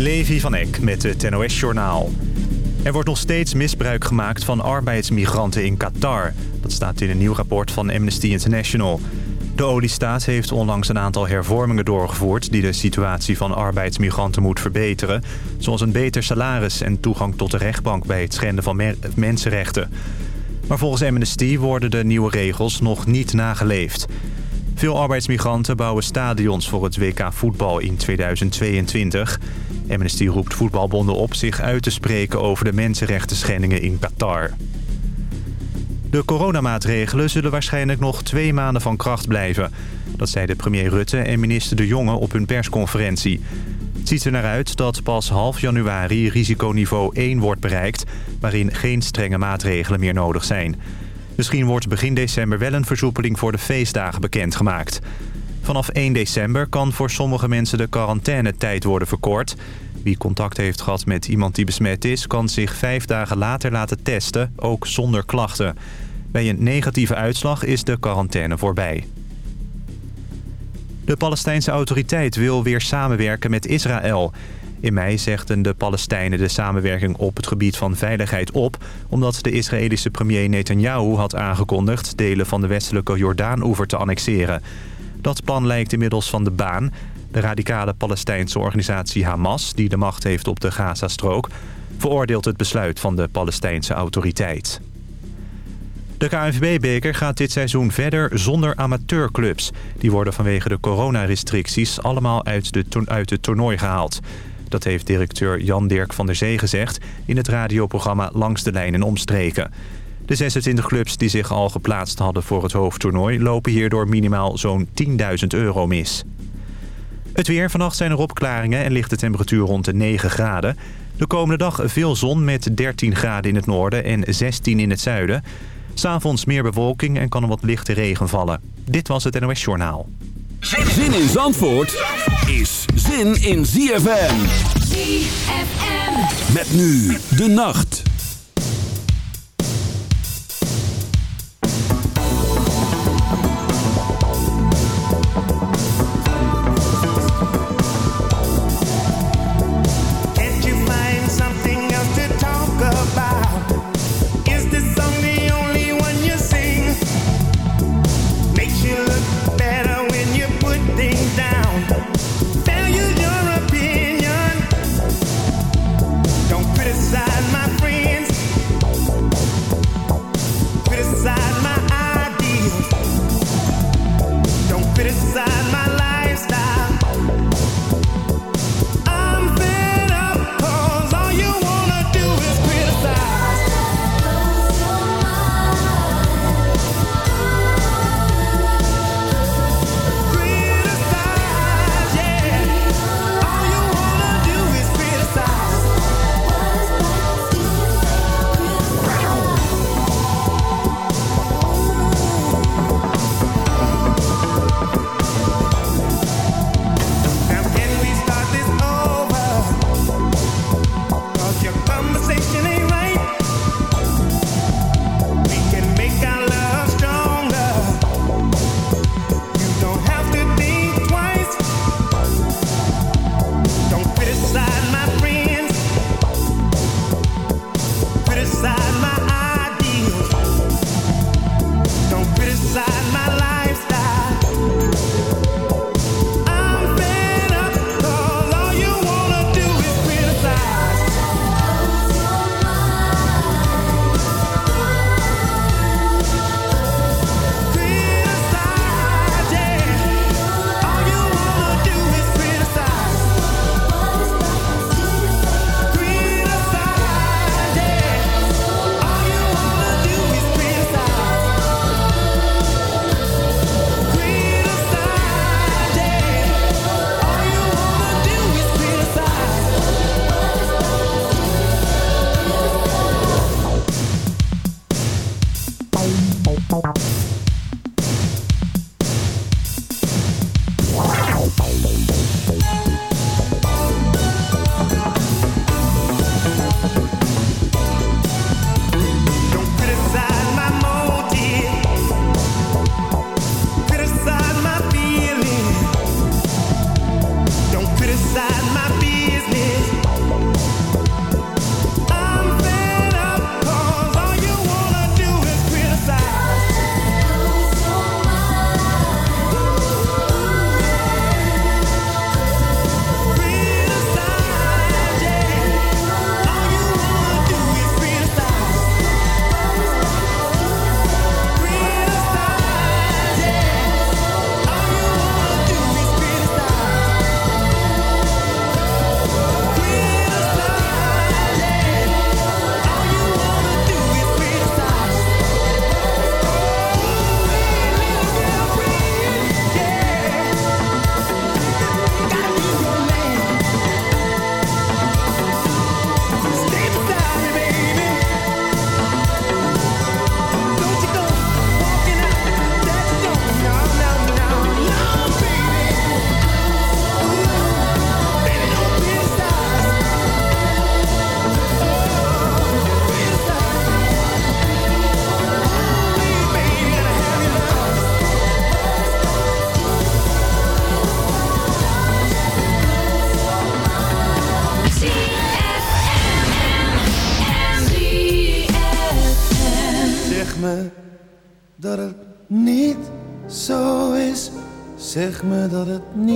Levi van Eck met het NOS-journaal. Er wordt nog steeds misbruik gemaakt van arbeidsmigranten in Qatar. Dat staat in een nieuw rapport van Amnesty International. De oliestaat heeft onlangs een aantal hervormingen doorgevoerd... die de situatie van arbeidsmigranten moet verbeteren. Zoals een beter salaris en toegang tot de rechtbank... bij het schenden van mensenrechten. Maar volgens Amnesty worden de nieuwe regels nog niet nageleefd. Veel arbeidsmigranten bouwen stadions voor het WK voetbal in 2022. Amnesty roept voetbalbonden op zich uit te spreken over de mensenrechten schendingen in Qatar. De coronamaatregelen zullen waarschijnlijk nog twee maanden van kracht blijven. Dat zeiden premier Rutte en minister De Jonge op hun persconferentie. Het ziet er naar uit dat pas half januari risiconiveau 1 wordt bereikt... waarin geen strenge maatregelen meer nodig zijn. Misschien wordt begin december wel een versoepeling voor de feestdagen bekendgemaakt. Vanaf 1 december kan voor sommige mensen de quarantainetijd worden verkort. Wie contact heeft gehad met iemand die besmet is... kan zich vijf dagen later laten testen, ook zonder klachten. Bij een negatieve uitslag is de quarantaine voorbij. De Palestijnse autoriteit wil weer samenwerken met Israël. In mei zegden de Palestijnen de samenwerking op het gebied van veiligheid op... omdat de Israëlische premier Netanyahu had aangekondigd... delen van de westelijke Jordaan-oever te annexeren. Dat plan lijkt inmiddels van de baan. De radicale Palestijnse organisatie Hamas, die de macht heeft op de Gazastrook... veroordeelt het besluit van de Palestijnse autoriteit. De KNVB-beker gaat dit seizoen verder zonder amateurclubs. Die worden vanwege de coronarestricties allemaal uit, de uit het toernooi gehaald. Dat heeft directeur Jan Dirk van der Zee gezegd... in het radioprogramma Langs de Lijn en Omstreken. De 26 clubs die zich al geplaatst hadden voor het hoofdtoernooi... lopen hierdoor minimaal zo'n 10.000 euro mis. Het weer. Vannacht zijn er opklaringen en ligt de temperatuur rond de 9 graden. De komende dag veel zon met 13 graden in het noorden en 16 in het zuiden. S'avonds meer bewolking en kan er wat lichte regen vallen. Dit was het NOS Journaal. Zin in Zandvoort is zin in ZFM. ZFM. Met nu de nacht.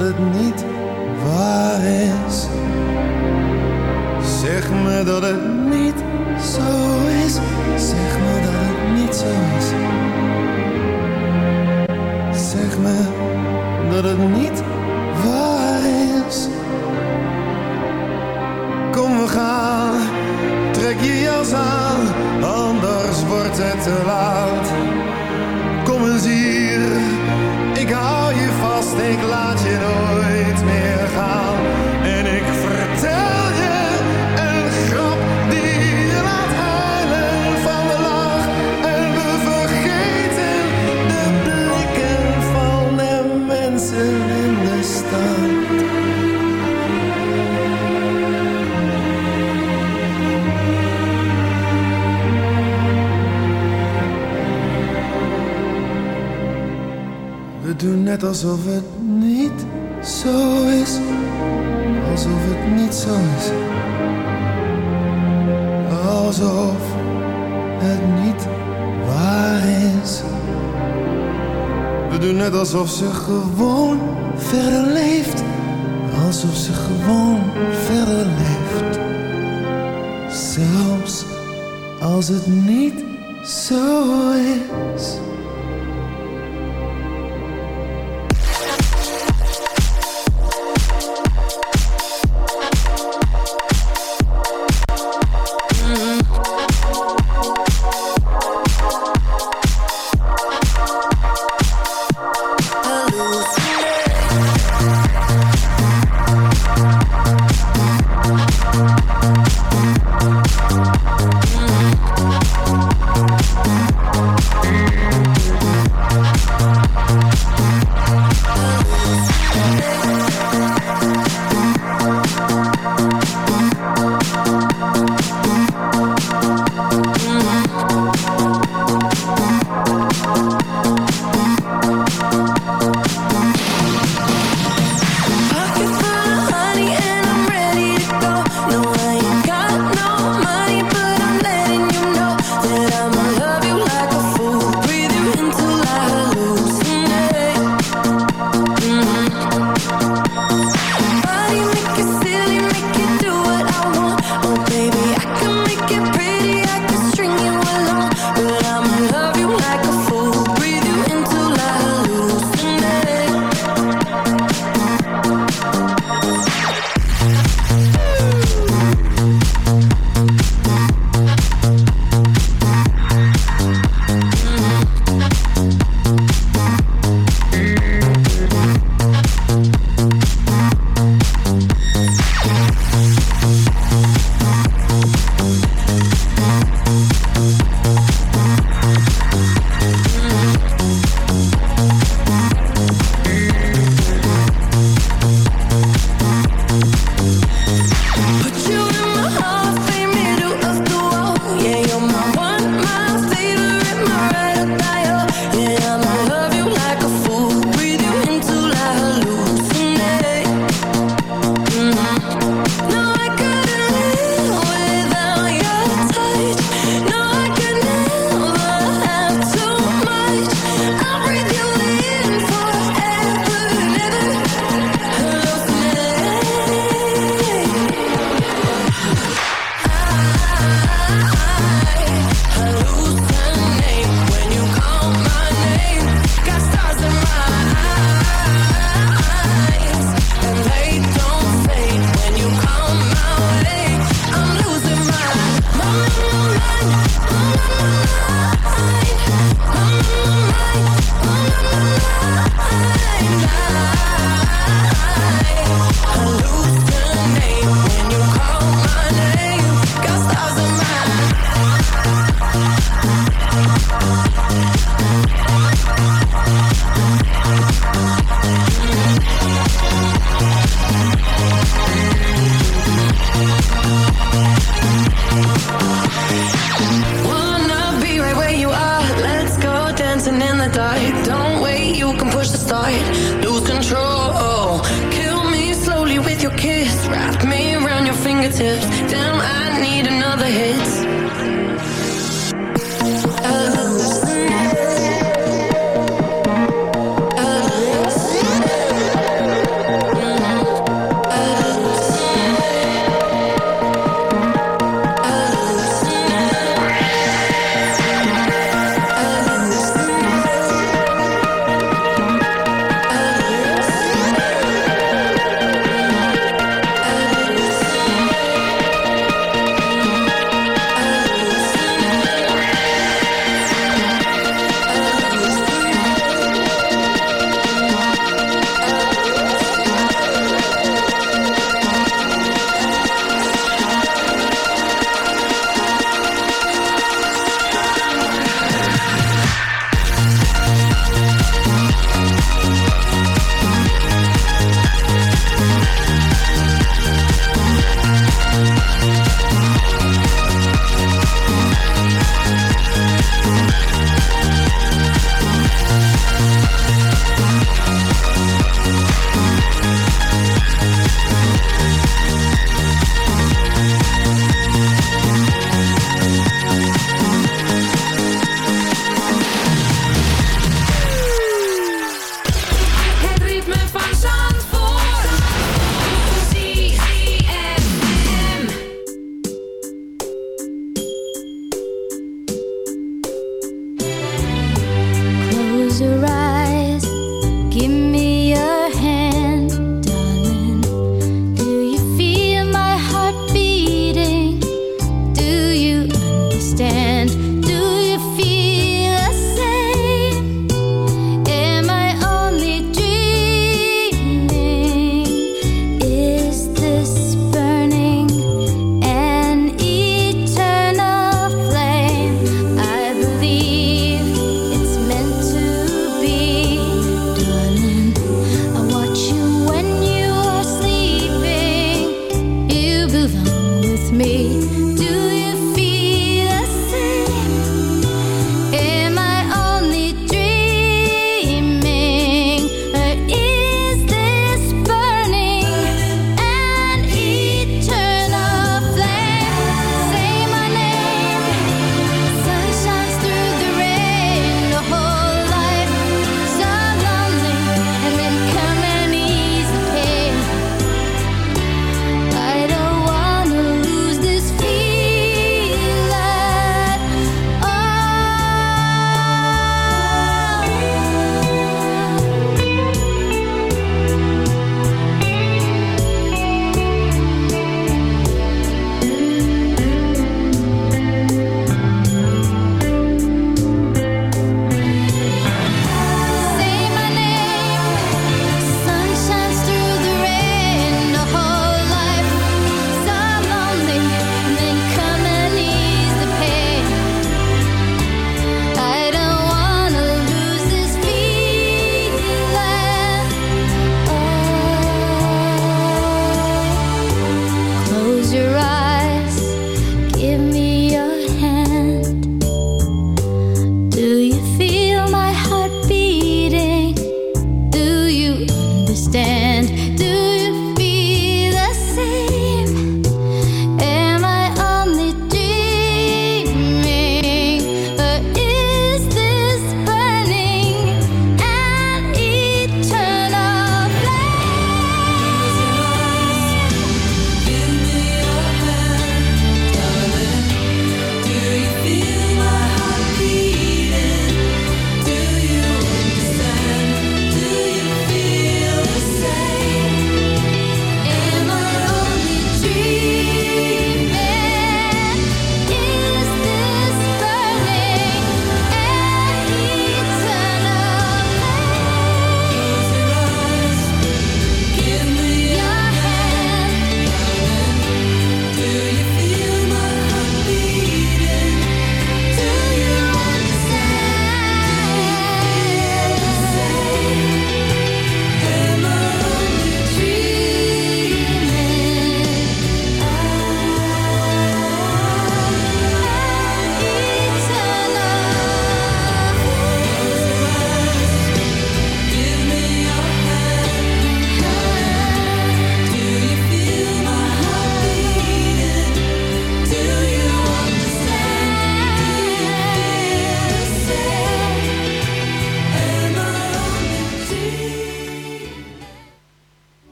Het niet waar is. Zeg me dat het alsof ze gewoon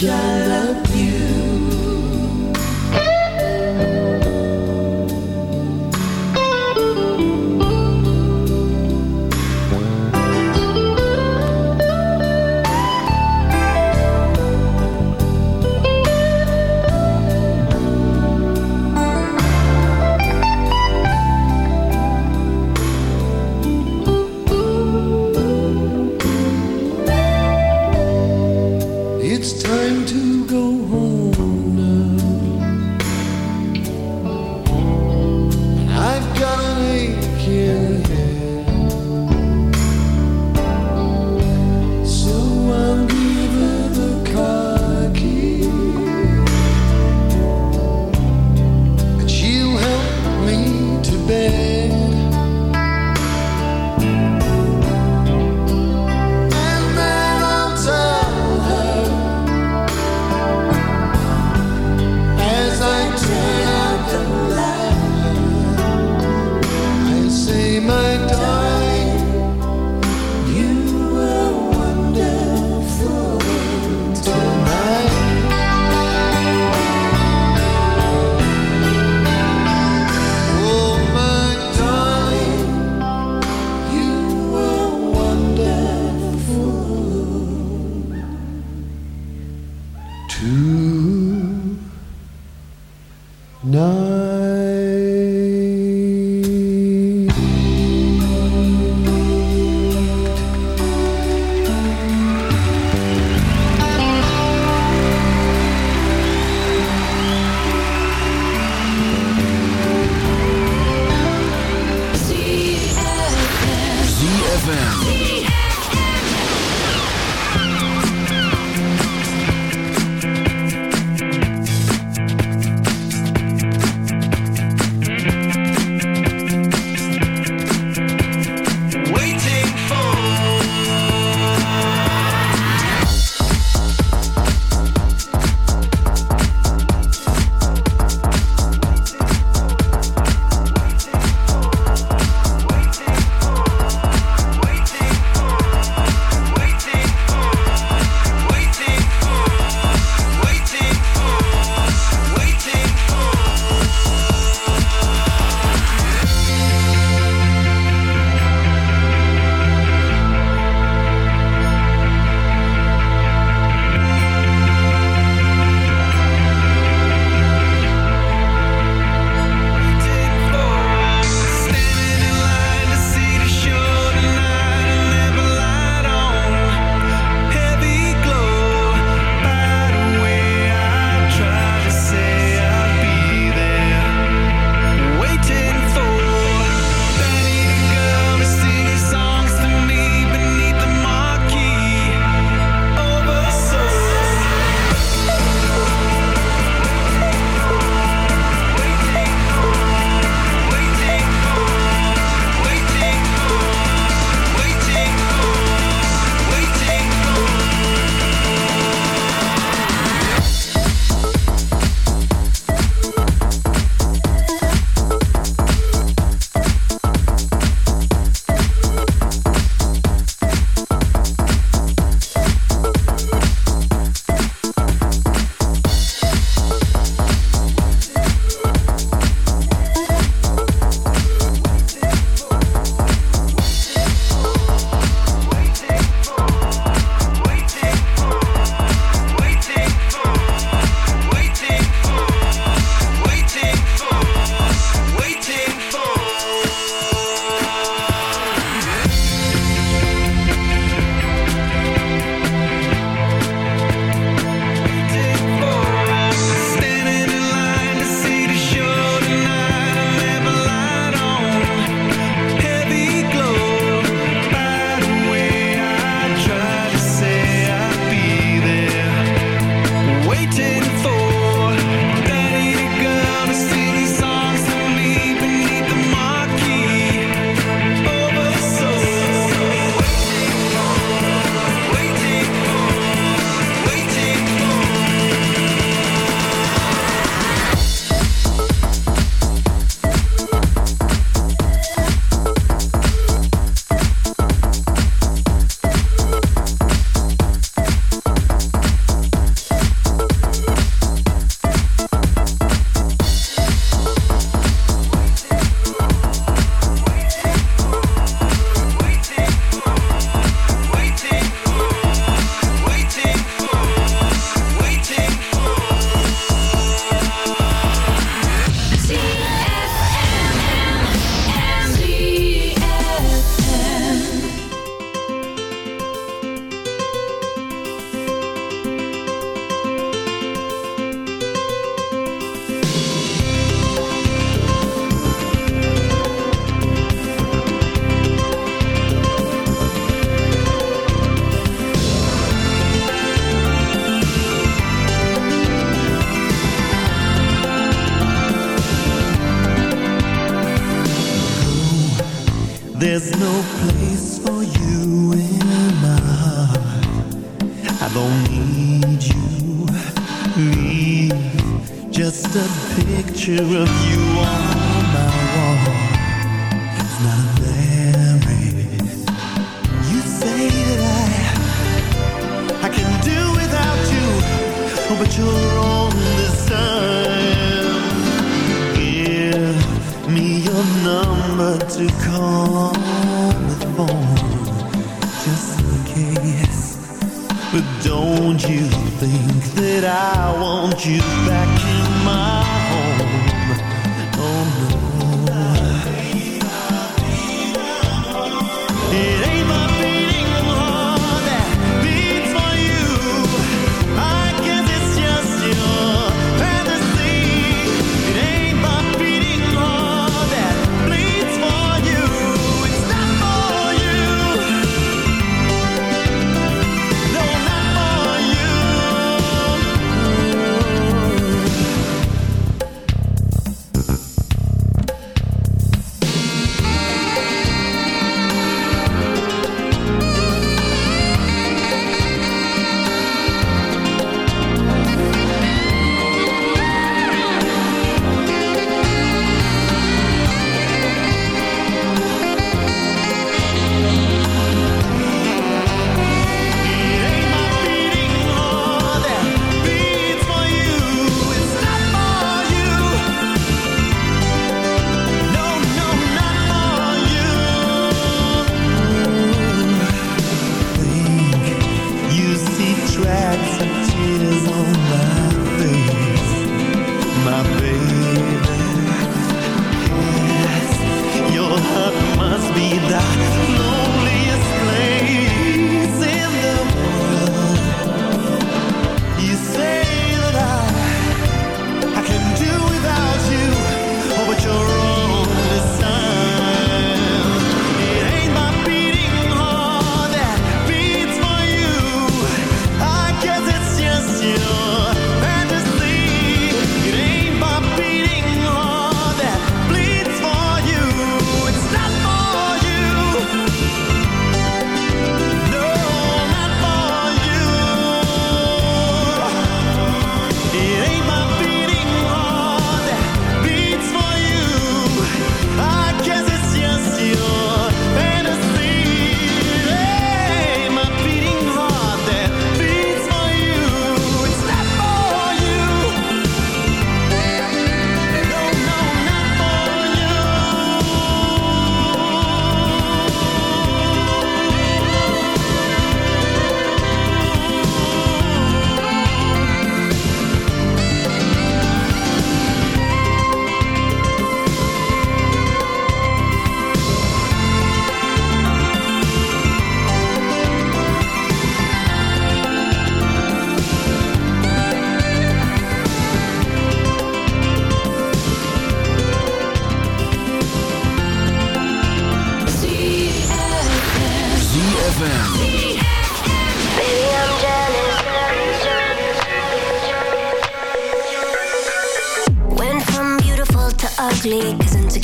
shine up. ZFM.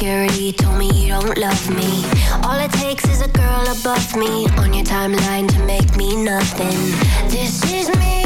insecurity told me you don't love me. All it takes is a girl above me on your timeline to make me nothing. This is me.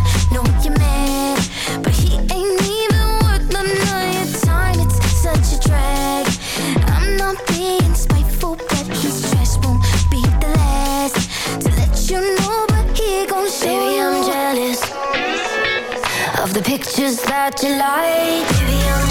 pictures that you like. Baby, I'm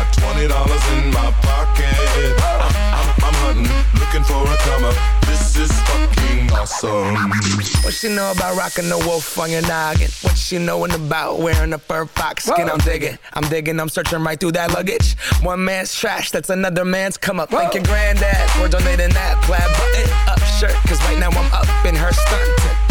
twenty dollars in my pocket. I'm, I'm, I'm hunting, looking for a come up. This is fucking awesome. What she know about rocking the wolf on your noggin? What she knowin' about wearing a fur fox skin? I'm digging, I'm digging, I'm searching right through that luggage. One man's trash, that's another man's come up. Thank your granddad for donating that plaid button up shirt. Cause right now I'm up in her stunt.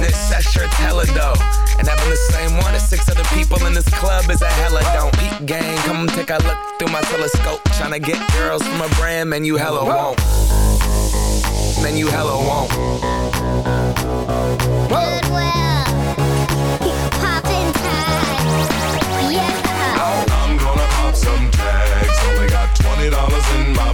That shirt's hella dope. And having the same one as six other people in this club is a hella don't. Peep gang, come take a look through my telescope. Tryna get girls from a brand, man, you hella won't. Man, you hella won't. Goodwill. Poppin' tags. Yeah. I'm gonna pop some tags. Only got twenty dollars in my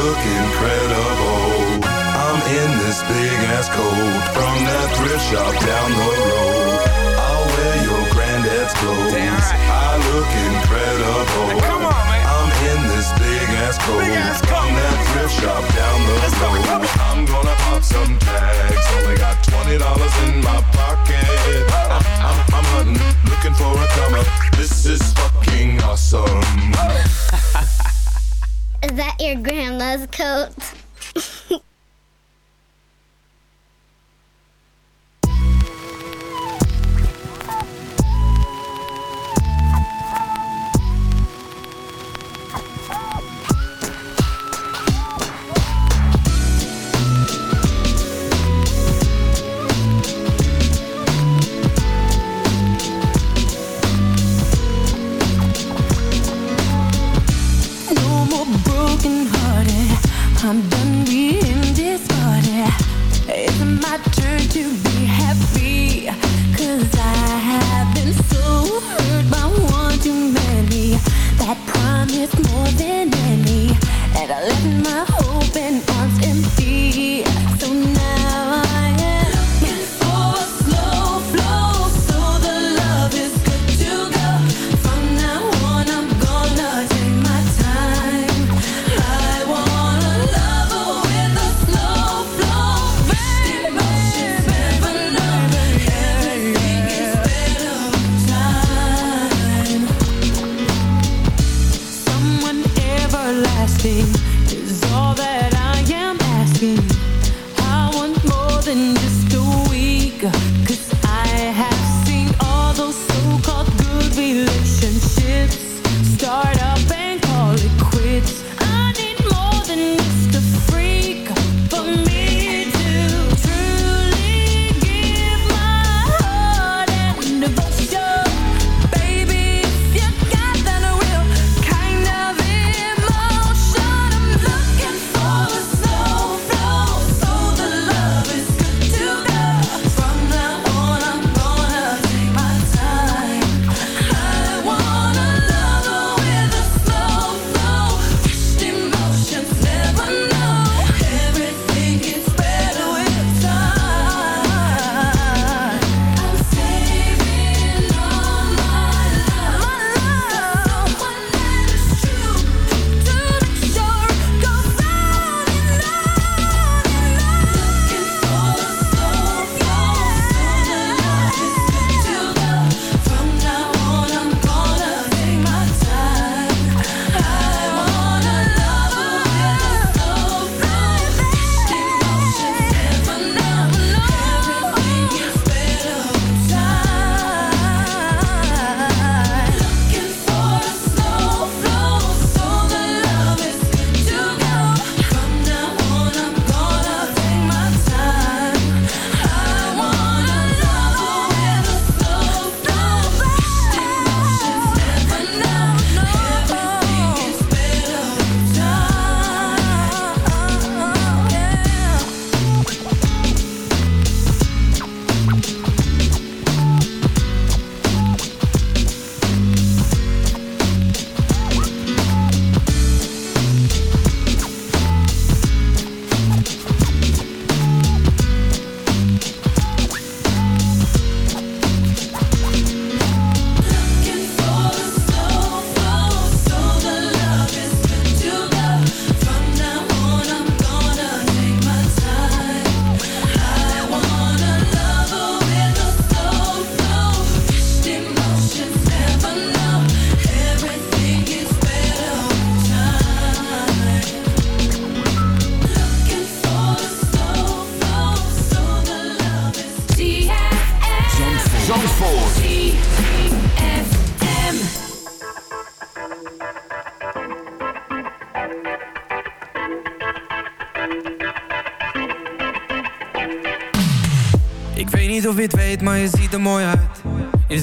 look incredible. I'm in this big ass coat from that thrift shop down the road. I'll wear your granddad's clothes. Right. I look incredible. Come on, man. I'm in this big ass coat Big ass from that thrift shop down the Let's road. I'm gonna pop some tags. Only got twenty dollars in my pocket. I'm, I'm, I'm hunting, looking for a come up. This is fucking awesome. Is that your grandma's coat?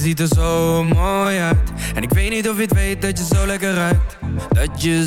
ziet er zo mooi uit. En ik weet niet of je het weet dat je zo lekker ruikt. Dat je